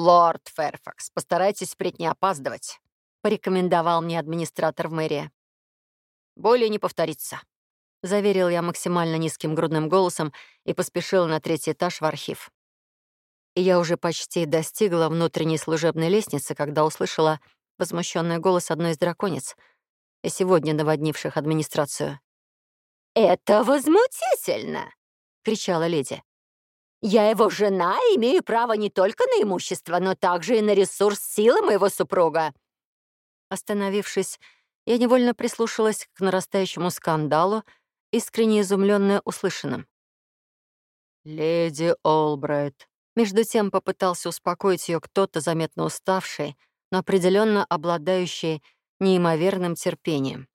«Лорд Ферфакс, постарайтесь впредь не опаздывать», — порекомендовал мне администратор в мэрии. «Более не повторится», — заверил я максимально низким грудным голосом и поспешил на третий этаж в архив. И я уже почти достигла внутренней служебной лестницы, когда услышала возмущенный голос одной из драконец, сегодня наводнивших администрацию. «Это возмутительно!» — кричала леди. Я его жена и имею право не только на имущество, но также и на ресурс силы моего супруга». Остановившись, я невольно прислушалась к нарастающему скандалу, искренне изумленная услышанным. «Леди Олбрайт», между тем попытался успокоить ее кто-то, заметно уставший, но определенно обладающий неимоверным терпением.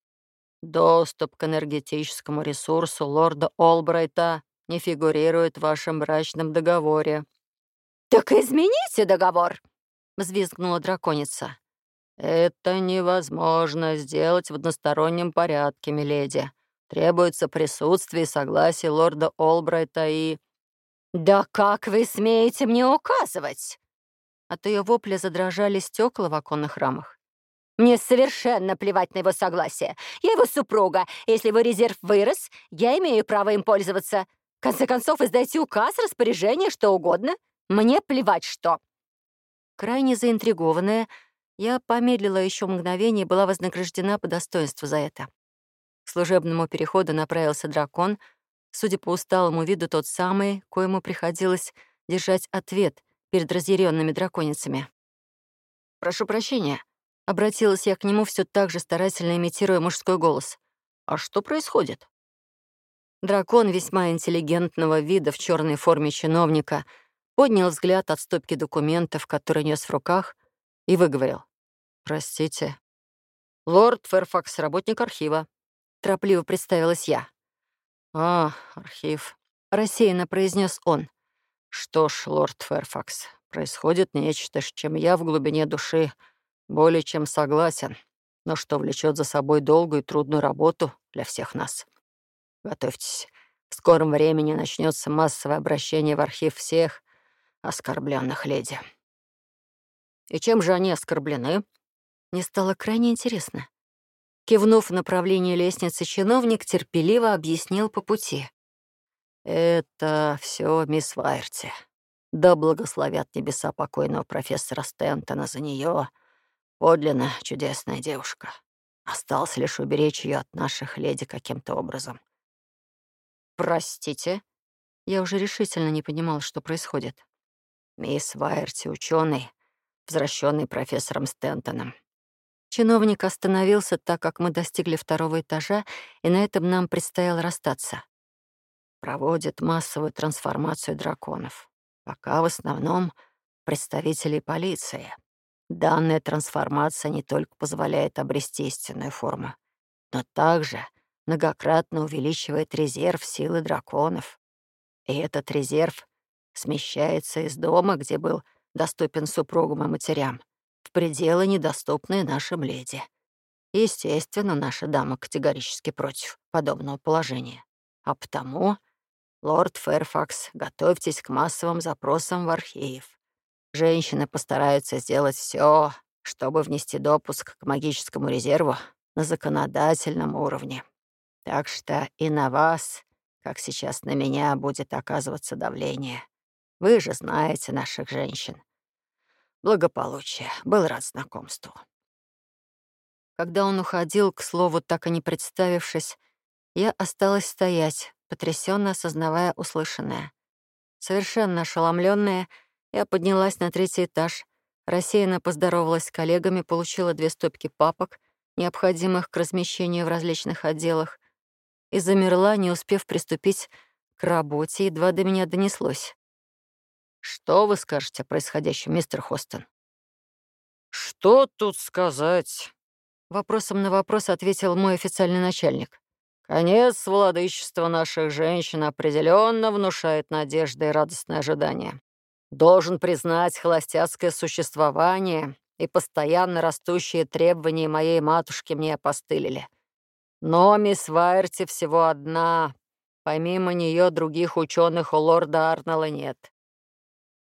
«Доступ к энергетическому ресурсу лорда Олбрайта не фигурирует в вашем брачном договоре». «Так измените договор!» — взвизгнула драконица. «Это невозможно сделать в одностороннем порядке, миледи. Требуется присутствие и согласие лорда Олбрайта и...» «Да как вы смеете мне указывать?» От ее вопля задрожали стекла в оконных рамах. «Мне совершенно плевать на его согласие. Я его супруга. Если его резерв вырос, я имею право им пользоваться конце концов, издайте указ, распоряжение, что угодно. Мне плевать, что». Крайне заинтригованная, я помедлила еще мгновение и была вознаграждена по достоинству за это. К служебному переходу направился дракон, судя по усталому виду, тот самый, коему приходилось держать ответ перед разъяренными драконицами. «Прошу прощения», — обратилась я к нему все так же старательно имитируя мужской голос. «А что происходит?» Дракон весьма интеллигентного вида в черной форме чиновника поднял взгляд от стопки документов, которые нес в руках, и выговорил. «Простите». «Лорд Ферфакс, работник архива», — торопливо представилась я. «А, архив», — рассеянно произнес он. «Что ж, лорд Ферфакс, происходит нечто, с чем я в глубине души более чем согласен, но что влечет за собой долгую и трудную работу для всех нас. Готовьтесь. В скором времени начнется массовое обращение в архив всех оскорбленных леди. И чем же они оскорблены? Мне стало крайне интересно. Кивнув в направлении лестницы, чиновник терпеливо объяснил по пути. «Это все мисс Вайерти. Да благословят небеса покойного профессора Стентона за нее. Подлинно чудесная девушка. Осталось лишь уберечь ее от наших леди каким-то образом. «Простите?» Я уже решительно не понимал, что происходит. «Мисс Вайерти, ученый, возвращенный профессором Стентоном». Чиновник остановился, так как мы достигли второго этажа, и на этом нам предстояло расстаться. Проводит массовую трансформацию драконов. Пока в основном представители полиции. Данная трансформация не только позволяет обрести истинную форму, но также многократно увеличивает резерв силы драконов. И этот резерв смещается из дома, где был доступен супругам и матерям, в пределы, недоступные нашим леди. Естественно, наша дама категорически против подобного положения. А потому, лорд Фэрфакс, готовьтесь к массовым запросам в архив. Женщины постараются сделать все, чтобы внести допуск к магическому резерву на законодательном уровне. Так что и на вас, как сейчас на меня, будет оказываться давление. Вы же знаете наших женщин. Благополучие. Был рад знакомству. Когда он уходил, к слову, так и не представившись, я осталась стоять, потрясенно осознавая услышанное. Совершенно ошеломленная, я поднялась на третий этаж, рассеянно поздоровалась с коллегами, получила две стопки папок, необходимых к размещению в различных отделах, и замерла, не успев приступить к работе, едва до меня донеслось. «Что вы скажете о происходящем, мистер Хостон?» «Что тут сказать?» Вопросом на вопрос ответил мой официальный начальник. «Конец владычества наших женщин определенно внушает надежды и радостное ожидание. Должен признать, холостяцкое существование и постоянно растущие требования моей матушки мне опостылили. Но мисс Вайерти всего одна. Помимо нее других ученых у лорда Арнелла нет.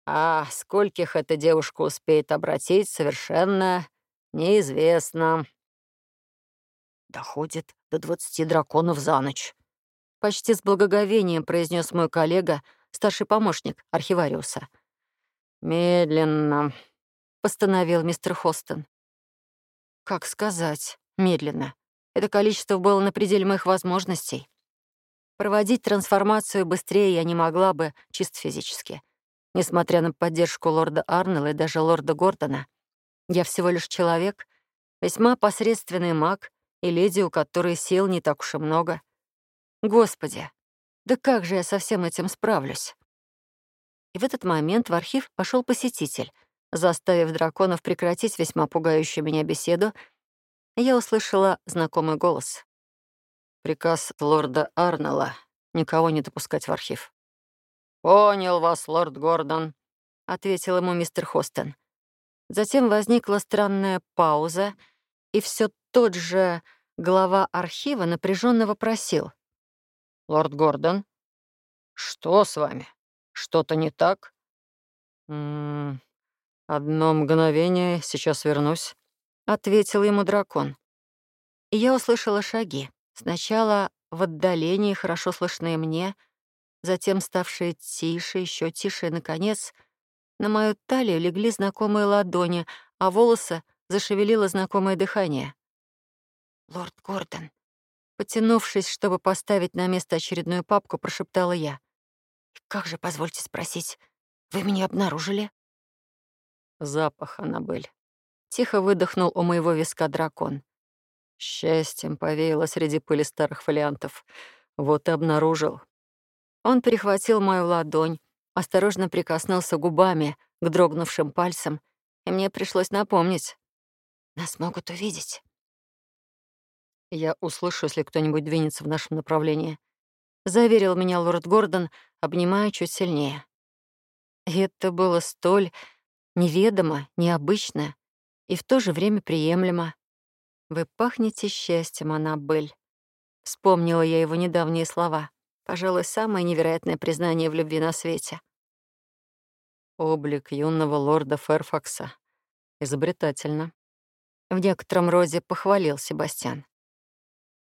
А скольких эта девушка успеет обратить, совершенно неизвестно. Доходит до двадцати драконов за ночь. Почти с благоговением произнес мой коллега, старший помощник архивариуса. «Медленно», — постановил мистер Хостон. «Как сказать, медленно. Это количество было на пределе моих возможностей. Проводить трансформацию быстрее я не могла бы чисто физически. Несмотря на поддержку лорда Арнелла и даже лорда Гордона, я всего лишь человек, весьма посредственный маг и леди, у которой сил не так уж и много. Господи, да как же я со всем этим справлюсь? И в этот момент в архив пошел посетитель, заставив драконов прекратить весьма пугающую меня беседу, я услышала знакомый голос. Приказ лорда Арнелла — никого не допускать в архив. «Понял вас, лорд Гордон», — ответил ему мистер Хостен. Затем возникла странная пауза, и все тот же глава архива напряженно вопросил. «Лорд Гордон, что с вами? Что-то не так?» «М -м, «Одно мгновение, сейчас вернусь», — ответил ему дракон. И я услышала шаги. Сначала в отдалении, хорошо слышные мне — затем ставшие тише, еще тише, и, наконец, на мою талию легли знакомые ладони, а волосы зашевелило знакомое дыхание. «Лорд Гордон», потянувшись, чтобы поставить на место очередную папку, прошептала я. «Как же, позвольте спросить, вы меня обнаружили?» Запах, Аннабель. Тихо выдохнул у моего виска дракон. Счастьем повеяло среди пыли старых фолиантов. Вот и обнаружил. Он перехватил мою ладонь, осторожно прикоснулся губами к дрогнувшим пальцам, и мне пришлось напомнить. «Нас могут увидеть». «Я услышу, если кто-нибудь двинется в нашем направлении», — заверил меня лорд Гордон, обнимая чуть сильнее. И это было столь неведомо, необычно и в то же время приемлемо. «Вы пахнете счастьем, Аннабель», — вспомнила я его недавние слова. Пожалуй, самое невероятное признание в любви на свете. Облик юного лорда Ферфакса. Изобретательно. В некотором роде похвалил Себастьян.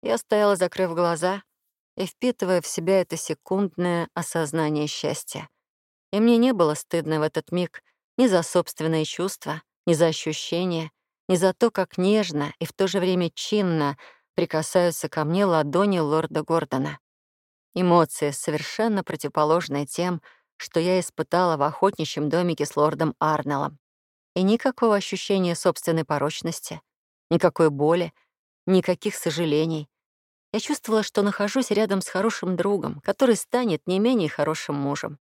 Я стояла, закрыв глаза и впитывая в себя это секундное осознание счастья. И мне не было стыдно в этот миг ни за собственные чувства, ни за ощущения, ни за то, как нежно и в то же время чинно прикасаются ко мне ладони лорда Гордона. Эмоции, совершенно противоположные тем, что я испытала в охотничьем домике с лордом Арнеллом. И никакого ощущения собственной порочности, никакой боли, никаких сожалений. Я чувствовала, что нахожусь рядом с хорошим другом, который станет не менее хорошим мужем.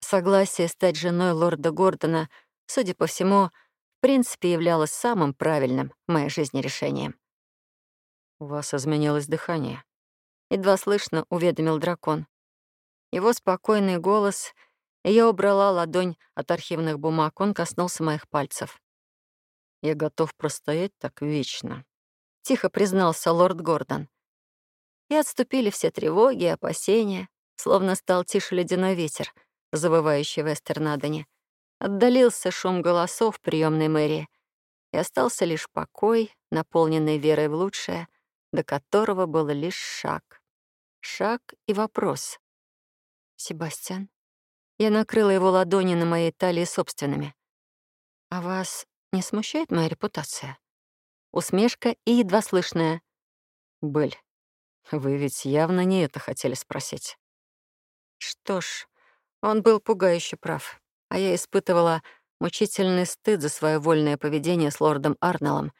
Согласие стать женой лорда Гордона, судя по всему, в принципе являлось самым правильным в моей жизни решением. «У вас изменилось дыхание», едва слышно уведомил дракон. Его спокойный голос, и я убрала ладонь от архивных бумаг, он коснулся моих пальцев. «Я готов простоять так вечно», — тихо признался лорд Гордон. И отступили все тревоги и опасения, словно стал тише ледяной ветер, завывающий в Эстернадоне. Отдалился шум голосов в приемной мэрии, и остался лишь покой, наполненный верой в лучшее, до которого был лишь шаг. Шаг и вопрос. «Себастьян?» Я накрыла его ладони на моей талии собственными. «А вас не смущает моя репутация?» Усмешка и едва слышная. «Бель, вы ведь явно не это хотели спросить». Что ж, он был пугающе прав, а я испытывала мучительный стыд за свое вольное поведение с лордом Арнеллом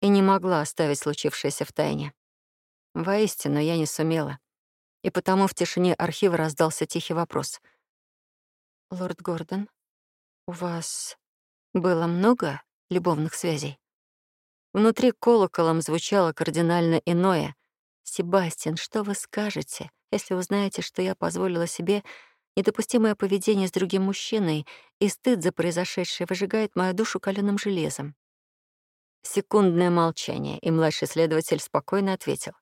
и не могла оставить случившееся в тайне. Воистину, я не сумела и потому в тишине архива раздался тихий вопрос. «Лорд Гордон, у вас было много любовных связей?» Внутри колоколом звучало кардинально иное. «Себастьян, что вы скажете, если узнаете, что я позволила себе недопустимое поведение с другим мужчиной, и стыд за произошедшее выжигает мою душу каленым железом?» Секундное молчание, и младший следователь спокойно ответил.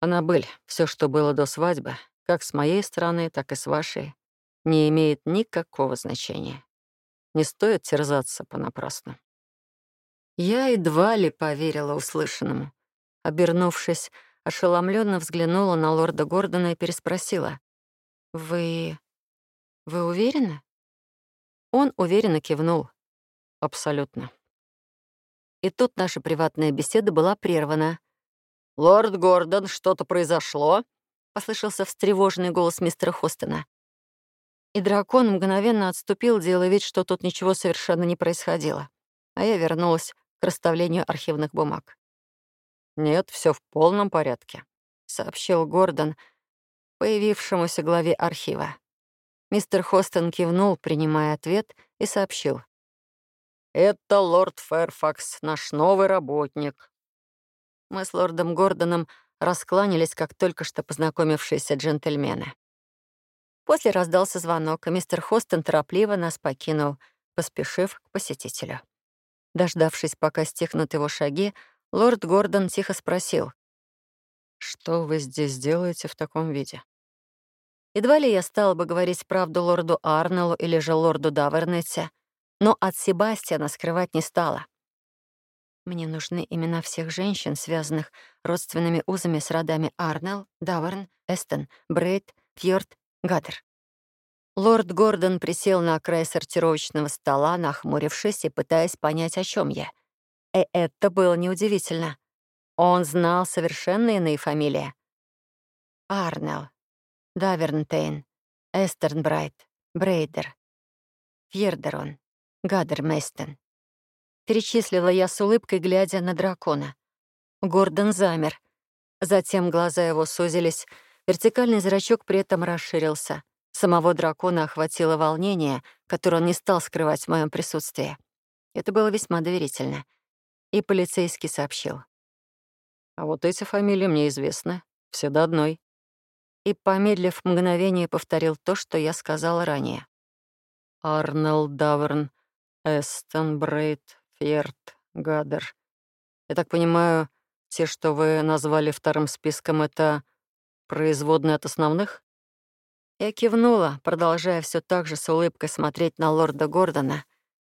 Аннабель, все, что было до свадьбы, как с моей стороны, так и с вашей, не имеет никакого значения. Не стоит терзаться понапрасну. Я едва ли поверила услышанному. Обернувшись, ошеломленно взглянула на лорда Гордона и переспросила. «Вы... вы уверены?» Он уверенно кивнул. «Абсолютно». И тут наша приватная беседа была прервана. «Лорд Гордон, что-то произошло?» — послышался встревоженный голос мистера Хостона. И дракон мгновенно отступил, делая вид, что тут ничего совершенно не происходило. А я вернулась к расставлению архивных бумаг. «Нет, все в полном порядке», — сообщил Гордон, появившемуся главе архива. Мистер Хостон кивнул, принимая ответ, и сообщил. «Это лорд Фэрфакс, наш новый работник». Мы с лордом Гордоном раскланялись, как только что познакомившиеся джентльмены. После раздался звонок, и мистер Хостон торопливо нас покинул, поспешив к посетителю. Дождавшись, пока стихнут его шаги, лорд Гордон тихо спросил. «Что вы здесь делаете в таком виде?» Едва ли я стала бы говорить правду лорду Арнеллу или же лорду Давернете, но от Себастьяна скрывать не стала. Мне нужны имена всех женщин, связанных родственными узами с родами Арнелл, Даверн, Эстон, Брейд, Фьорд, Гаттер. Лорд Гордон присел на край сортировочного стола, нахмурившись и пытаясь понять, о чем я. И это было неудивительно. Он знал совершенно иные фамилии. Арнелл, Давернтейн, Эстернбрайт, Брейдер, Фьердерон, Гадермейстен. Перечислила я с улыбкой, глядя на дракона. Гордон замер. Затем глаза его сузились, вертикальный зрачок при этом расширился. Самого дракона охватило волнение, которое он не стал скрывать в моем присутствии. Это было весьма доверительно. И полицейский сообщил. «А вот эти фамилии мне известны. Все до одной». И, помедлив мгновение, повторил то, что я сказала ранее. «Арнелл Даверн, Эстон, Брейд, Фьерд, Гадер. Я так понимаю, те, что вы назвали вторым списком, это производные от основных? Я кивнула, продолжая все так же с улыбкой смотреть на лорда Гордона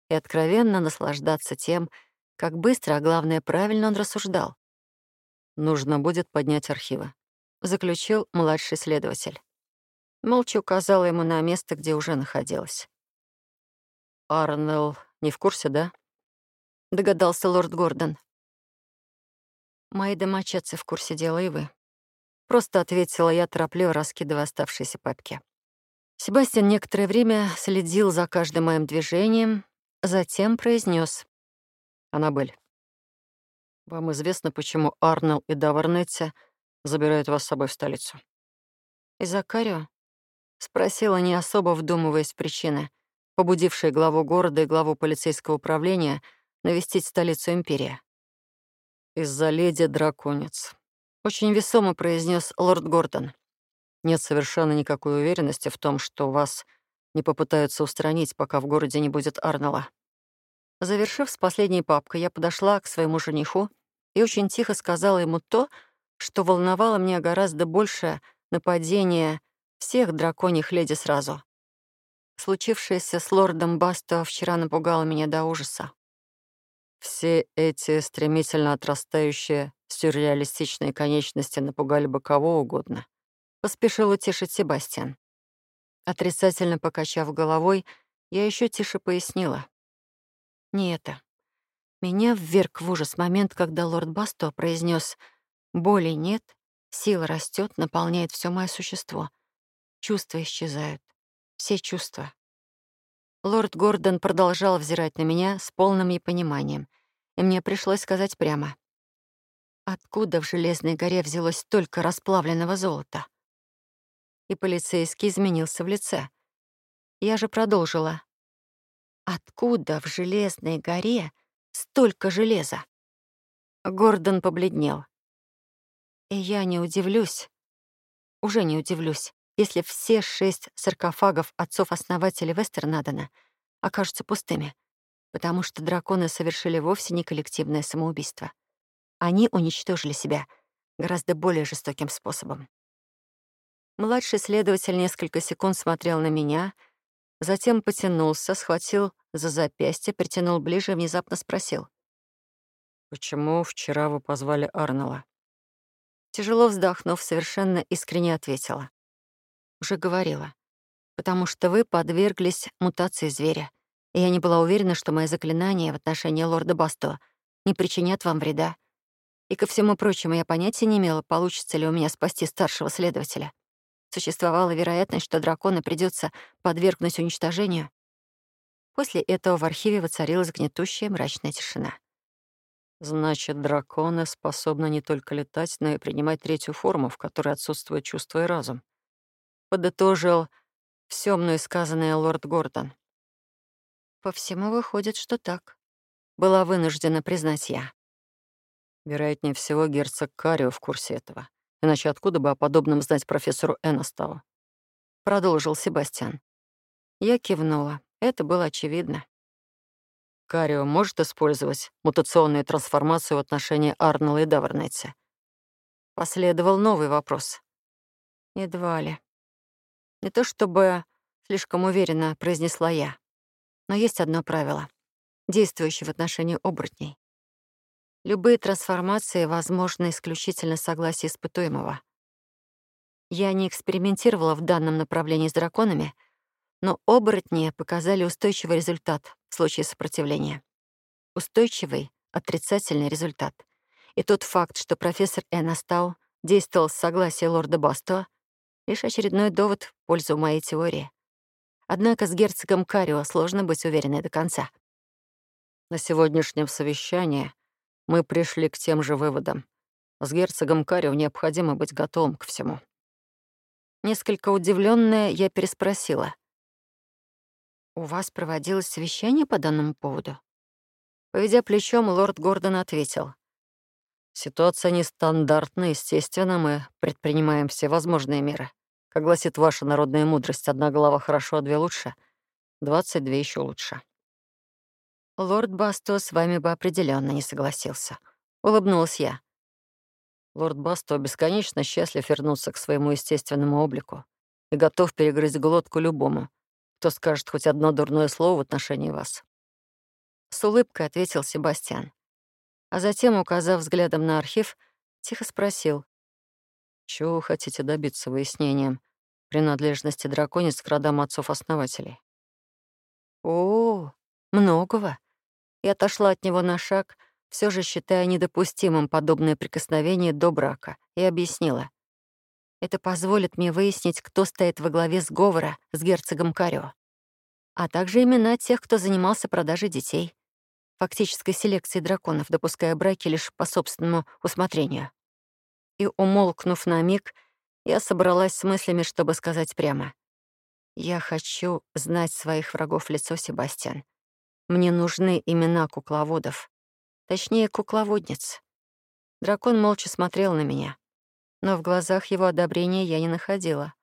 и откровенно наслаждаться тем, как быстро, а главное, правильно он рассуждал. «Нужно будет поднять архивы», — заключил младший следователь. Молча указала ему на место, где уже находилась. «Арнелл не в курсе, да?» — догадался лорд Гордон. «Мои домочадцы в курсе дела, и вы». Просто ответила я, торопливо раскидывая оставшиеся папки. Себастьян некоторое время следил за каждым моим движением, затем произнес: «Аннабель, вам известно, почему Арнелл и Даварнетти забирают вас с собой в столицу?» «Из Акарио?» — спросила, не особо вдумываясь в причины — побудивший главу города и главу полицейского управления навестить столицу империи. «Из-за леди Драконец», — очень весомо произнес лорд Гордон. «Нет совершенно никакой уверенности в том, что вас не попытаются устранить, пока в городе не будет Арнелла». Завершив с последней папкой, я подошла к своему жениху и очень тихо сказала ему то, волновало меня гораздо больше нападения всех драконьих леди сразу. Случившееся с лордом Басто вчера напугало меня до ужаса. Все эти стремительно отрастающие сюрреалистичные конечности напугали бы кого угодно. Поспешил утешить Себастьян. Отрицательно покачав головой, я еще тише пояснила. Не это. Меня вверг в ужас момент, когда лорд Басто произнес: «Боли нет, сила растет, наполняет все мое существо. Чувства исчезают все чувства. Лорд Гордон продолжал взирать на меня с полным непониманием, и мне пришлось сказать прямо. Откуда в Железной горе взялось столько расплавленного золота? И полицейский изменился в лице. Я же продолжила. Откуда в Железной горе столько железа? Гордон побледнел. И я не удивлюсь, уже не удивлюсь, если все шесть саркофагов отцов-основателей Вестернадена окажутся пустыми, потому что драконы совершили вовсе не коллективное самоубийство. Они уничтожили себя гораздо более жестоким способом. Младший следователь несколько секунд смотрел на меня, затем потянулся, схватил за запястье, притянул ближе и внезапно спросил. «Почему вчера вы позвали Арнелла?» Тяжело вздохнув, совершенно искренне ответила. «Уже говорила. Потому что вы подверглись мутации зверя, и я не была уверена, что мои заклинания в отношении лорда Басто не причинят вам вреда. И ко всему прочему, я понятия не имела, получится ли у меня спасти старшего следователя. Существовала вероятность, что дракона придется подвергнуть уничтожению. После этого в архиве воцарилась гнетущая мрачная тишина. Значит, драконы способны не только летать, но и принимать третью форму, в которой отсутствует чувство и разум. Подытожил все мной сказанное лорд Гордон. По всему выходит, что так. Была вынуждена признать я. Вероятнее всего, герцог Карио в курсе этого. Иначе откуда бы о подобном знать профессору Эннестау? Продолжил Себастьян. Я кивнула. Это было очевидно. Карио может использовать мутационные трансформации в отношении Арнелла и Давернетти? Последовал новый вопрос. Едва ли. Не то чтобы слишком уверенно произнесла я, но есть одно правило, действующее в отношении оборотней. Любые трансформации возможны исключительно согласие испытуемого. Я не экспериментировала в данном направлении с драконами, но оборотни показали устойчивый результат в случае сопротивления. Устойчивый, отрицательный результат. И тот факт, что профессор Энастау действовал с согласия лорда Бастуа, лишь очередной довод в пользу моей теории. Однако с герцогом Карио сложно быть уверенной до конца. На сегодняшнем совещании мы пришли к тем же выводам. С герцогом Карио необходимо быть готовым к всему. Несколько удивленная, я переспросила. «У вас проводилось совещание по данному поводу?» Поведя плечом, лорд Гордон ответил. «Ситуация нестандартная, естественно, мы предпринимаем все возможные меры. Как гласит ваша народная мудрость, одна голова хорошо, а две лучше. Двадцать две еще лучше». Лорд Басто с вами бы определенно не согласился. Улыбнулась я. Лорд Басто бесконечно счастлив вернуться к своему естественному облику и готов перегрызть глотку любому, кто скажет хоть одно дурное слово в отношении вас. С улыбкой ответил Себастьян. А затем, указав взглядом на архив, тихо спросил. «Чего вы хотите добиться выяснением принадлежности драконец к родам отцов-основателей?» «О, многого», и отошла от него на шаг, все же считая недопустимым подобное прикосновение до брака, и объяснила. Это позволит мне выяснить, кто стоит во главе сговора с герцогом Карио, а также имена тех, кто занимался продажей детей, фактической селекцией драконов, допуская браки лишь по собственному усмотрению. И, умолкнув на миг, я собралась с мыслями, чтобы сказать прямо. «Я хочу знать своих врагов лицо, Себастьян. Мне нужны имена кукловодов. Точнее, кукловодниц. Дракон молча смотрел на меня, но в глазах его одобрения я не находила.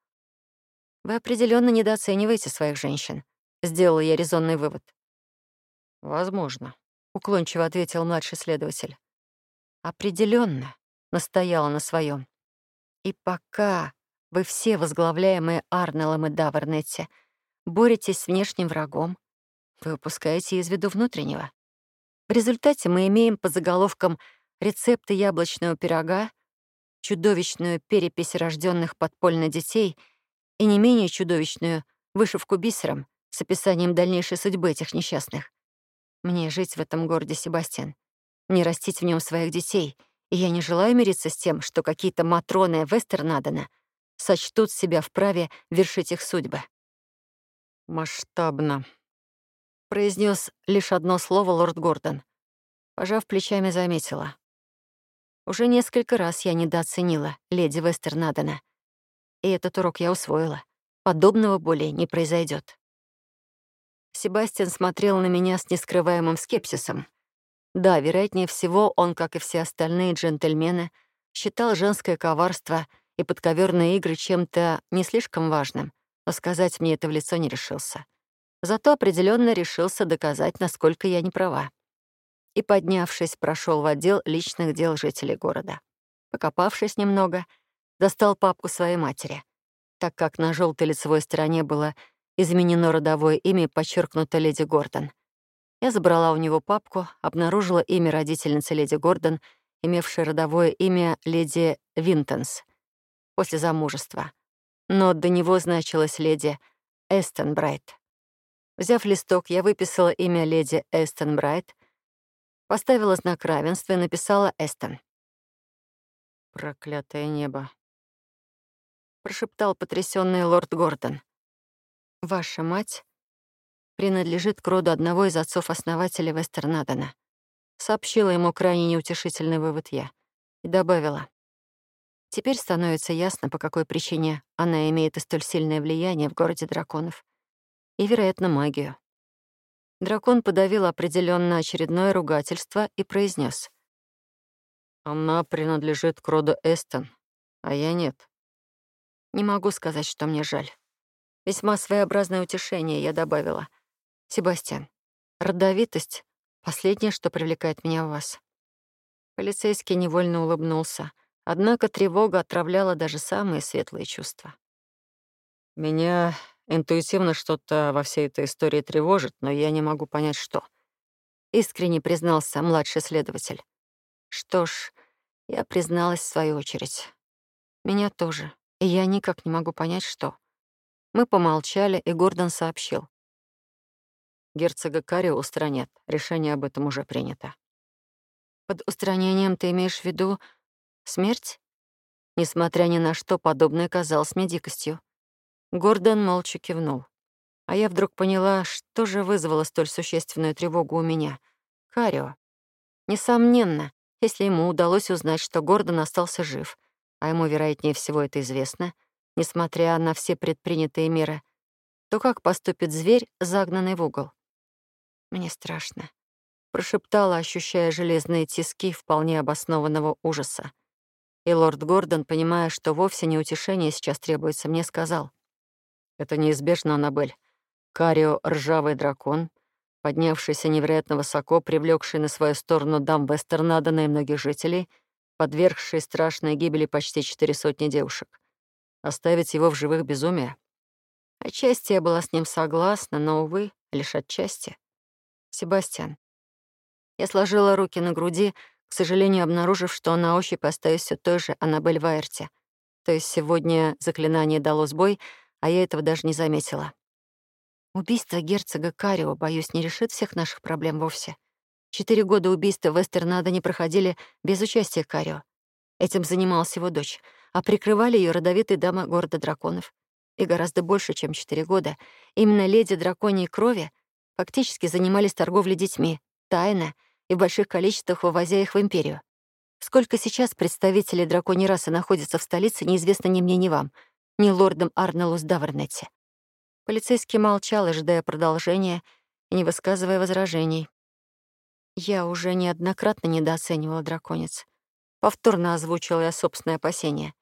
«Вы определенно недооцениваете своих женщин», — сделала я резонный вывод. «Возможно», — уклончиво ответил младший следователь. Определенно, настояла на своем. «И пока вы все, возглавляемые Арнеллом и Давернетти, боретесь с внешним врагом, вы упускаете из виду внутреннего. В результате мы имеем по заголовкам рецепты яблочного пирога, чудовищную перепись рожденных подпольно детей и не менее чудовищную вышивку бисером с описанием дальнейшей судьбы этих несчастных. Мне жить в этом городе, Себастьян, мне растить в нем своих детей, и я не желаю мириться с тем, что какие-то матроны Вестернадена сочтут себя вправе вершить их судьбы. Масштабно, произнес лишь одно слово лорд Гордон. Пожав плечами, заметила. Уже несколько раз я недооценила леди Вестернадена. И этот урок я усвоила. Подобного более не произойдет. Себастьян смотрел на меня с нескрываемым скепсисом. Да, вероятнее всего, он, как и все остальные джентльмены, считал женское коварство и подковерные игры чем-то не слишком важным, но сказать мне это в лицо не решился. Зато определенно решился доказать, насколько я не права. И, поднявшись, прошел в отдел личных дел жителей города. Покопавшись немного, достал папку своей матери, так как на желтой лицевой стороне было изменено родовое имя подчеркнуто леди Гордон, Я забрала у него папку, обнаружила имя родительницы леди Гордон, имевшей родовое имя леди Винтонс после замужества. Но до него значилась леди Эстон Брайт. Взяв листок, я выписала имя леди Эстон Брайт, поставила знак равенства и написала Эстон. «Проклятое небо», — прошептал потрясённый лорд Гордон. «Ваша мать принадлежит к роду одного из отцов-основателей Вестернадена», — сообщила ему крайне неутешительный вывод я и добавила. Теперь становится ясно, по какой причине она имеет и столь сильное влияние в городе драконов. И, вероятно, магию. Дракон подавил определенно очередное ругательство и произнес: «Она принадлежит к роду Эстон, а я нет». Не могу сказать, что мне жаль. Весьма своеобразное утешение я добавила. «Себастьян, родовитость — последнее, что привлекает меня в вас». Полицейский невольно улыбнулся — Однако тревога отравляла даже самые светлые чувства. «Меня интуитивно что-то во всей этой истории тревожит, но я не могу понять, что». Искренне признался младший следователь. Что ж, я призналась в свою очередь. Меня тоже, и я никак не могу понять, что. Мы помолчали, и Гордон сообщил. Герцога Карио устранят. Решение об этом уже принято. Под устранением ты имеешь в виду Смерть? Несмотря ни на что, подобное казалось мне дикостью. Гордон молча кивнул. А я вдруг поняла, что же вызвало столь существенную тревогу у меня. Карио. Несомненно, если ему удалось узнать, что Гордон остался жив, а ему, вероятнее всего, это известно, несмотря на все предпринятые меры, то как поступит зверь, загнанный в угол? Мне страшно. Прошептала, ощущая железные тиски вполне обоснованного ужаса. И лорд Гордон, понимая, что вовсе не утешение сейчас требуется, мне сказал. «Это неизбежно, Аннабель. Карио — ржавый дракон, поднявшийся невероятно высоко, привлекший на свою сторону дам Вестернадена и многих жителей, подвергший страшной гибели почти четыре сотни девушек. Оставить его в живых безумие? Отчасти я была с ним согласна, но, увы, лишь отчасти. Себастьян. Я сложила руки на груди, к сожалению, обнаружив, что на ощупь остаюсь все той же Аннабель Вайерти. То есть сегодня заклинание дало сбой, а я этого даже не заметила. Убийство герцога Карио, боюсь, не решит всех наших проблем вовсе. Четыре года убийства Вестернада не проходили без участия Карио. Этим занималась его дочь, а прикрывали ее родовитые дамы города драконов. И гораздо больше, чем четыре года, именно леди драконьей крови фактически занимались торговлей детьми, тайно и в больших количествах вывозя их в Империю. Сколько сейчас представителей драконьей расы находится в столице, неизвестно ни мне, ни вам, ни лордом Арнеллу Давернетти. Полицейский молчал, ожидая продолжения и не высказывая возражений. Я уже неоднократно недооценивала драконец. Повторно озвучила я собственное опасение.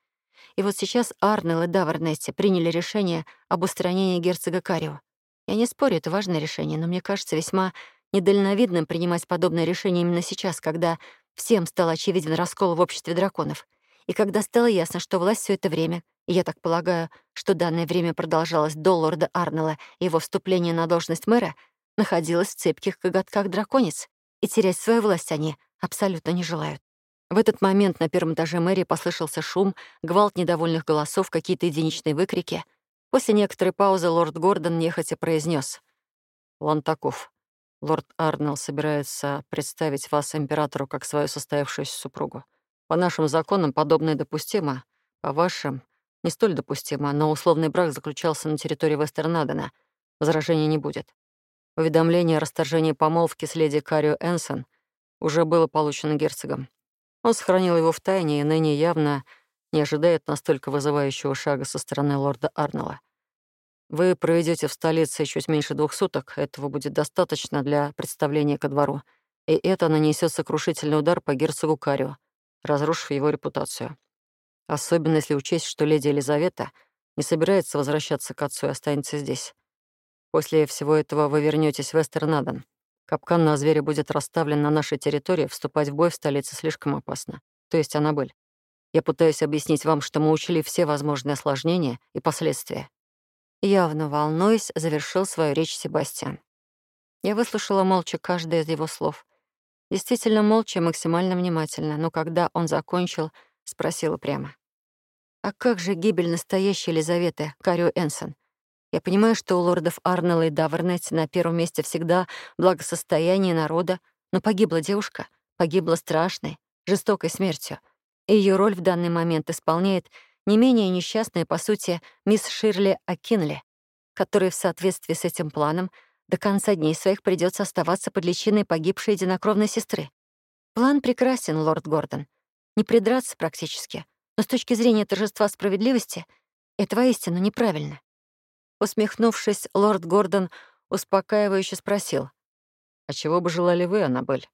И вот сейчас Арнелл и Давернетти приняли решение об устранении герцога Карио. Я не спорю, это важное решение, но мне кажется весьма недальновидным принимать подобное решение именно сейчас, когда всем стал очевиден раскол в обществе драконов, и когда стало ясно, что власть все это время, и я так полагаю, что данное время продолжалось до лорда Арнелла и его вступления на должность мэра, находилась в цепких коготках драконец, и терять свою власть они абсолютно не желают. В этот момент на первом этаже мэрии послышался шум, гвалт недовольных голосов, какие-то единичные выкрики. После некоторой паузы лорд Гордон нехотя произнес: «План. Лорд Арнелл собирается представить вас императору как свою состоявшуюся супругу. По нашим законам подобное допустимо, по вашим — не столь допустимо, но условный брак заключался на территории Вестернадена. Возражений не будет. Уведомление о расторжении помолвки с леди Карио Энсон уже было получено герцогом. Он сохранил его в тайне и ныне явно не ожидает настолько вызывающего шага со стороны лорда Арнелла. Вы проведете в столице чуть меньше двух суток. Этого будет достаточно для представления ко двору. И это нанесет сокрушительный удар по герцогу Карио, разрушив его репутацию. Особенно если учесть, что леди Елизавета не собирается возвращаться к отцу и останется здесь. После всего этого вы вернетесь в Эстернаден. Капкан на зверя будет расставлен на нашей территории, вступать в бой в столице слишком опасно. То есть Аннабель. Я пытаюсь объяснить вам, что мы учли все возможные осложнения и последствия. Явно волнуясь, завершил свою речь Себастьян. Я выслушала молча каждое из его слов. Действительно молча и максимально внимательно, но когда он закончил, спросила прямо. «А как же гибель настоящей Елизаветы, Карио Энсон? Я понимаю, что у лордов Арнелла и Давернетти на первом месте всегда благосостояние народа, но погибла девушка, погибла страшной, жестокой смертью, и ее роль в данный момент исполняет не менее несчастная, по сути, мисс Ширли Акинли, которая в соответствии с этим планом до конца дней своих придется оставаться под личиной погибшей единокровной сестры. План прекрасен, лорд Гордон. Не придраться практически, но с точки зрения торжества справедливости это воистину неправильно. Усмехнувшись, лорд Гордон успокаивающе спросил, «А чего бы желали вы, Аннабель?»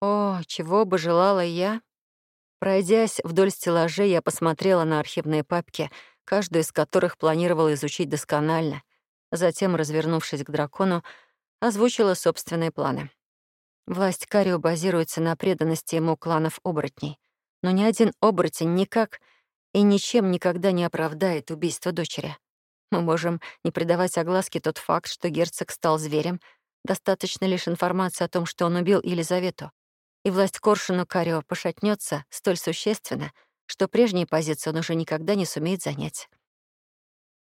«О, чего бы желала я?» Пройдясь вдоль стеллажей, я посмотрела на архивные папки, каждую из которых планировала изучить досконально. Затем, развернувшись к дракону, озвучила собственные планы. Власть Карио базируется на преданности ему кланов оборотней. Но ни один оборотень никак и ничем никогда не оправдает убийство дочери. Мы можем не придавать огласке тот факт, что герцог стал зверем. Достаточно лишь информации о том, что он убил Елизавету и власть Коршуну Карио пошатнется столь существенно, что прежние позиции он уже никогда не сумеет занять.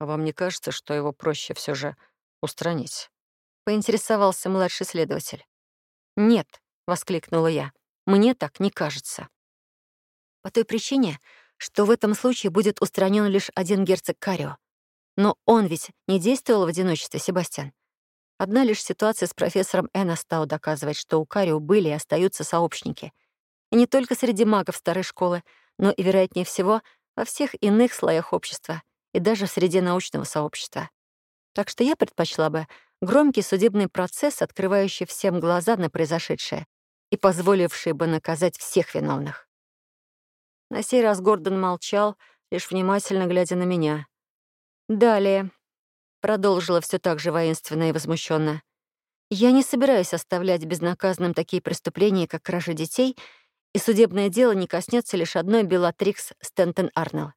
«А вам не кажется, что его проще все же устранить?» — поинтересовался младший следователь. «Нет», — воскликнула я, — «мне так не кажется». По той причине, что в этом случае будет устранен лишь один герцог Карио. Но он ведь не действовал в одиночестве, Себастьян. Одна лишь ситуация с профессором Энастау доказывает, что у Карио были и остаются сообщники. И не только среди магов старой школы, но и, вероятнее всего, во всех иных слоях общества и даже в среде научного сообщества. Так что я предпочла бы громкий судебный процесс, открывающий всем глаза на произошедшее и позволивший бы наказать всех виновных. На сей раз Гордон молчал, лишь внимательно глядя на меня. Далее продолжила все так же воинственно и возмущенно. Я не собираюсь оставлять безнаказанным такие преступления, как кража детей, и судебное дело не коснется лишь одной Белатрикс Стентон Арнелл.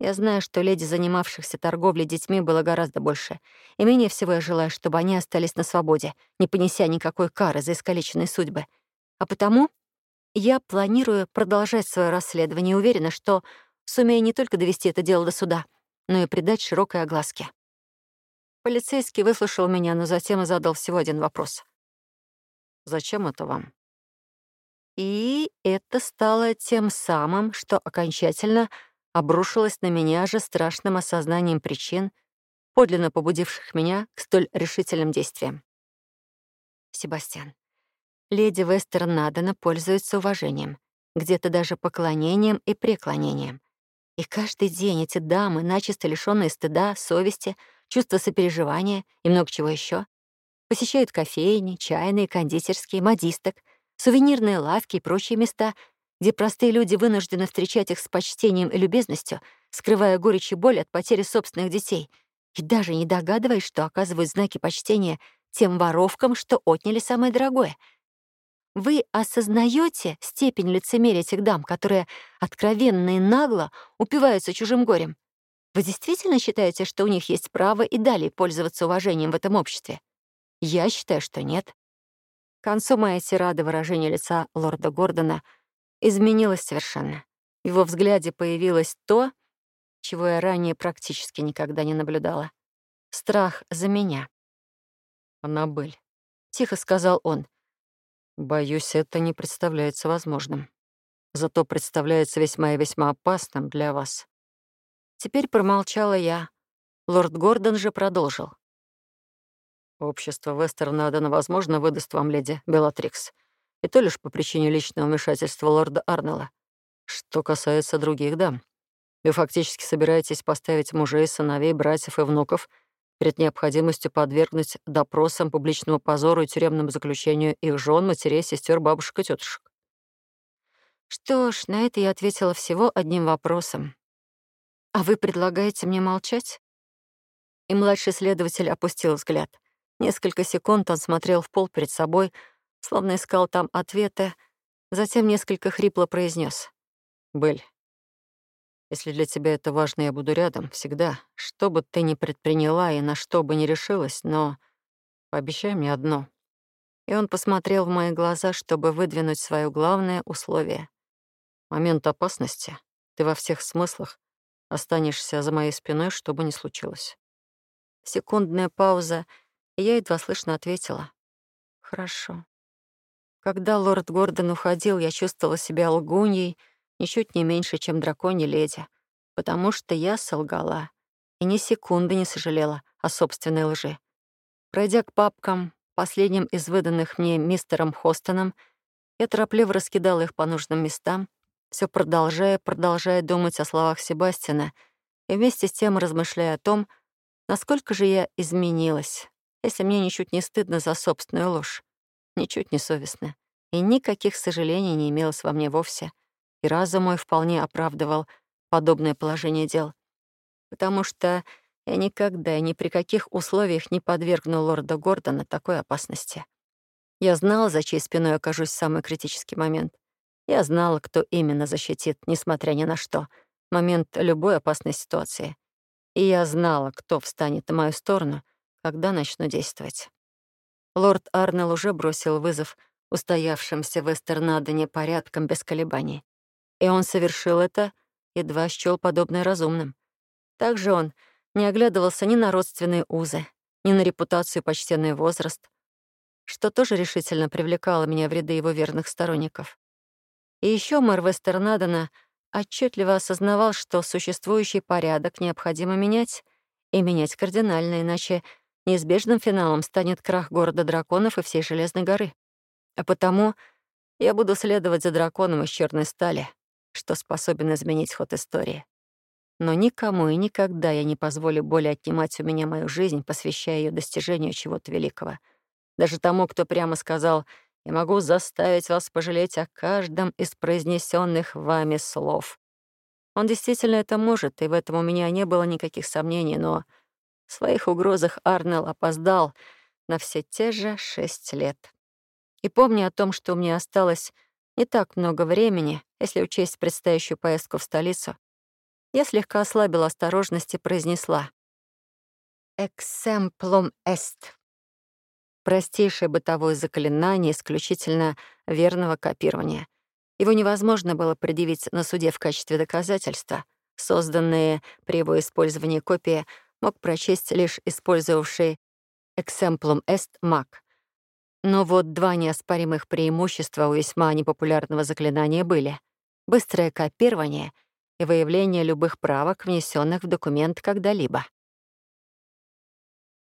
Я знаю, что леди, занимавшихся торговлей детьми, было гораздо больше. И менее всего я желаю, чтобы они остались на свободе, не понеся никакой кары за искалеченные судьбы. А потому я планирую продолжать свое расследование и уверена, что сумею не только довести это дело до суда, но и придать широкой огласке. Полицейский выслушал меня, но затем и задал всего один вопрос. «Зачем это вам?» И это стало тем самым, что окончательно обрушилось на меня же страшным осознанием причин, подлинно побудивших меня к столь решительным действиям. Себастьян, леди Вестерн Надена пользуется уважением, где-то даже поклонением и преклонением. И каждый день эти дамы, начисто лишённые стыда, совести — чувство сопереживания и много чего еще. Посещают кофейни, чайные, кондитерские, модисток, сувенирные лавки и прочие места, где простые люди вынуждены встречать их с почтением и любезностью, скрывая горечь и боль от потери собственных детей, и даже не догадываясь, что оказывают знаки почтения тем воровкам, что отняли самое дорогое. Вы осознаете степень лицемерия этих дам, которые откровенно и нагло упиваются чужим горем? Вы действительно считаете, что у них есть право и далее пользоваться уважением в этом обществе? Я считаю, что нет. К концу моей тирады выражение лица лорда Гордона изменилось совершенно. В его взгляде появилось то, чего я ранее практически никогда не наблюдала. Страх за меня. «Аннабель», — тихо сказал он, — «боюсь, это не представляется возможным. Зато представляется весьма и весьма опасным для вас. Теперь промолчала я. Лорд Гордон же продолжил. «Общество Вестернадена, возможно, выдаст вам леди Белатрикс. И то лишь по причине личного вмешательства лорда Арнелла. Что касается других дам, вы фактически собираетесь поставить мужей, сыновей, братьев и внуков перед необходимостью подвергнуть допросам, публичному позору и тюремному заключению их жен, матерей, сестер, бабушек и тетушек. Что ж, на это я ответила всего одним вопросом. «А вы предлагаете мне молчать?» И младший следователь опустил взгляд. Несколько секунд он смотрел в пол перед собой, словно искал там ответы, затем несколько хрипло произнес: «Белль, если для тебя это важно, я буду рядом всегда, что бы ты ни предприняла и на что бы ни решилась, но Пообещай мне одно». И он посмотрел в мои глаза, чтобы выдвинуть свое главное условие. «Момент опасности. Ты во всех смыслах останешься за моей спиной, что бы ни случилось». Секундная пауза, и я едва слышно ответила. «Хорошо». Когда лорд Гордон уходил, я чувствовала себя лгуньей ничуть не меньше, чем драконья леди, потому что я солгала и ни секунды не сожалела о собственной лжи. Пройдя к папкам, последним из выданных мне мистером Хостоном, я торопливо раскидала их по нужным местам, все продолжая, продолжая думать о словах Себастина и вместе с тем размышляя о том, насколько же я изменилась, если мне ничуть не стыдно за собственную ложь ничуть не совестно, и никаких сожалений не имелось во мне вовсе, и разум мой вполне оправдывал подобное положение дел, потому что я никогда и ни при каких условиях не подвергну лорда Гордона такой опасности. Я знала, за чьей спиной окажусь в самый критический момент. Я знала, кто именно защитит, несмотря ни на что, момент любой опасной ситуации. И я знала, кто встанет на мою сторону, когда начну действовать. Лорд Арнелл уже бросил вызов устоявшимся в Эстернадене порядком без колебаний. И он совершил это, едва счёл подобное разумным. Также он не оглядывался ни на родственные узы, ни на репутацию почтенный возраст, что тоже решительно привлекало меня в ряды его верных сторонников. И еще мэр Вестернадена отчетливо осознавал, что существующий порядок необходимо менять, и менять кардинально, иначе Неизбежным финалом станет крах города драконов и всей Железной горы. А потому я буду следовать за драконом из черной стали, что способен изменить ход истории. Но никому и никогда я не позволю более отнимать у меня мою жизнь, посвящая ее достижению чего-то великого. Даже тому, кто прямо сказал «Я могу заставить вас пожалеть о каждом из произнесенных вами слов». Он действительно это может, и в этом у меня не было никаких сомнений, но в своих угрозах Арнелл опоздал на все те же шесть лет. И помня о том, что меня осталось не так много времени, если учесть предстоящую поездку в столицу, я слегка ослабила осторожность и произнесла «Эксемплум эст» простейшее бытовое заклинание исключительно верного копирования. Его невозможно было предъявить на суде в качестве доказательства. Созданные при его использовании копии мог прочесть лишь использовавший «Exemplum est mag». Но вот два неоспоримых преимущества у весьма непопулярного заклинания были — быстрое копирование и выявление любых правок, внесенных в документ когда-либо.